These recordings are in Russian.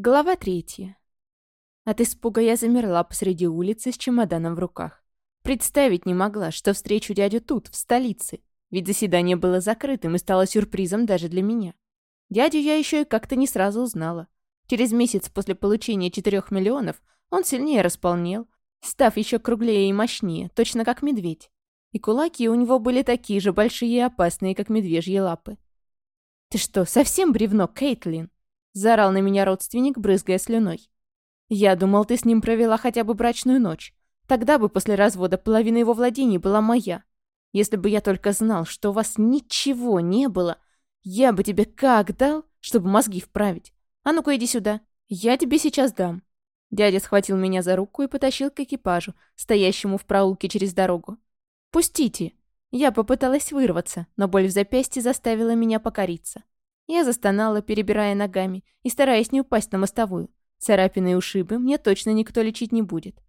Глава третья. От испуга я замерла посреди улицы с чемоданом в руках. Представить не могла, что встречу дядю тут, в столице, ведь заседание было закрытым и стало сюрпризом даже для меня. Дядю я еще и как-то не сразу узнала. Через месяц после получения четырех миллионов он сильнее располнел, став еще круглее и мощнее, точно как медведь. И кулаки у него были такие же большие и опасные, как медвежьи лапы. «Ты что, совсем бревно, Кейтлин?» Заорал на меня родственник, брызгая слюной. «Я думал, ты с ним провела хотя бы брачную ночь. Тогда бы после развода половина его владений была моя. Если бы я только знал, что у вас ничего не было, я бы тебе как дал, чтобы мозги вправить. А ну-ка иди сюда, я тебе сейчас дам». Дядя схватил меня за руку и потащил к экипажу, стоящему в проулке через дорогу. «Пустите!» Я попыталась вырваться, но боль в запястье заставила меня покориться. Я застонала, перебирая ногами и стараясь не упасть на мостовую. Царапины и ушибы мне точно никто лечить не будет.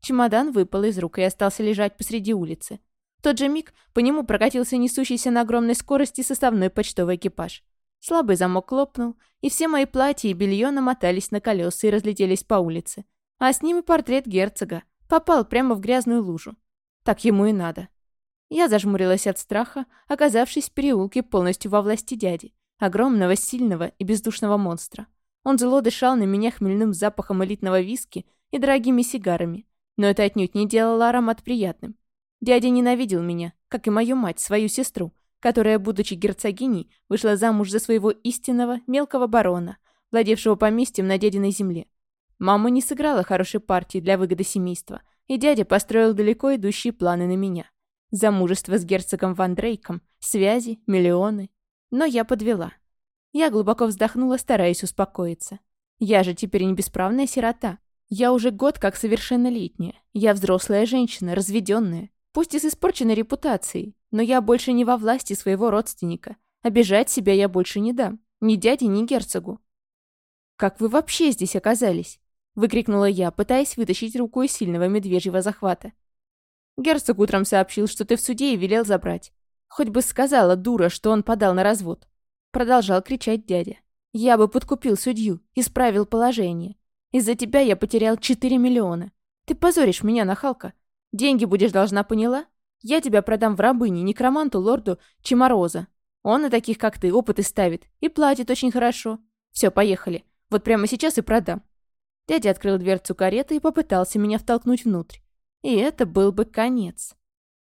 Чемодан выпал из рук и остался лежать посреди улицы. В тот же миг по нему прокатился несущийся на огромной скорости составной почтовый экипаж. Слабый замок лопнул, и все мои платья и белье намотались на колеса и разлетелись по улице. А с ним и портрет герцога. Попал прямо в грязную лужу. Так ему и надо. Я зажмурилась от страха, оказавшись в переулке полностью во власти дяди. Огромного, сильного и бездушного монстра. Он зло дышал на меня хмельным запахом элитного виски и дорогими сигарами. Но это отнюдь не делало аромат приятным. Дядя ненавидел меня, как и мою мать, свою сестру, которая, будучи герцогиней, вышла замуж за своего истинного мелкого барона, владевшего поместьем на дядиной земле. Мама не сыграла хорошей партии для выгоды семейства, и дядя построил далеко идущие планы на меня. Замужество с герцогом Ван Дрейком, связи, миллионы, но я подвела. Я глубоко вздохнула, стараясь успокоиться. Я же теперь не бесправная сирота. Я уже год как совершеннолетняя. Я взрослая женщина, разведенная. Пусть и с испорченной репутацией, но я больше не во власти своего родственника. Обижать себя я больше не дам. Ни дяде, ни герцогу. «Как вы вообще здесь оказались?» — выкрикнула я, пытаясь вытащить руку из сильного медвежьего захвата. «Герцог утром сообщил, что ты в суде и велел забрать. Хоть бы сказала, дура, что он подал на развод. Продолжал кричать дядя. Я бы подкупил судью, исправил положение. Из-за тебя я потерял 4 миллиона. Ты позоришь меня, нахалка. Деньги будешь должна, поняла? Я тебя продам в рабыни некроманту лорду Чемороза. Он на таких, как ты, опыты ставит и платит очень хорошо. Все, поехали. Вот прямо сейчас и продам. Дядя открыл дверцу кареты и попытался меня втолкнуть внутрь. И это был бы конец.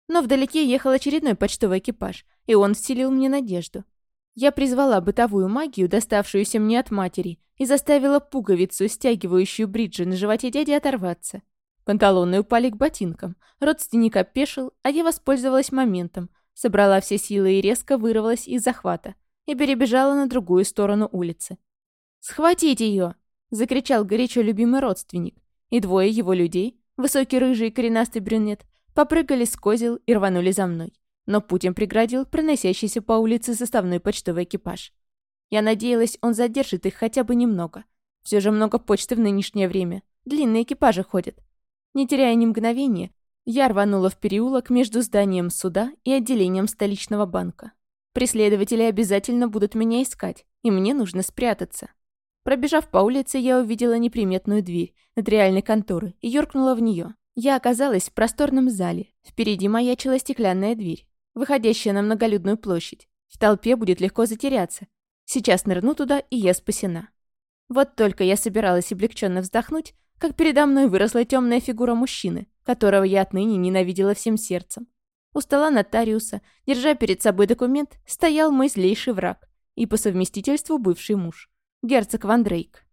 Но вдалеке ехал очередной почтовый экипаж, и он вселил мне надежду. Я призвала бытовую магию, доставшуюся мне от матери, и заставила пуговицу, стягивающую бриджи на животе дяди, оторваться. Панталоны упали к ботинкам. Родственник опешил, а я воспользовалась моментом, собрала все силы и резко вырвалась из захвата и перебежала на другую сторону улицы. «Схватить ее!» — закричал горячо любимый родственник. И двое его людей, высокий рыжий коренастый брюнет, попрыгали с козел и рванули за мной. Но путь преградил проносящийся по улице составной почтовый экипаж. Я надеялась, он задержит их хотя бы немного. Все же много почты в нынешнее время. Длинные экипажи ходят. Не теряя ни мгновения, я рванула в переулок между зданием суда и отделением столичного банка. Преследователи обязательно будут меня искать, и мне нужно спрятаться. Пробежав по улице, я увидела неприметную дверь нотариальной конторы и юркнула в нее. Я оказалась в просторном зале. Впереди маячила стеклянная дверь, выходящая на многолюдную площадь. В толпе будет легко затеряться. Сейчас нырну туда, и я спасена. Вот только я собиралась облегченно вздохнуть, как передо мной выросла темная фигура мужчины, которого я отныне ненавидела всем сердцем. У стола нотариуса, держа перед собой документ, стоял мой злейший враг и по совместительству бывший муж, герцог Ван Дрейк.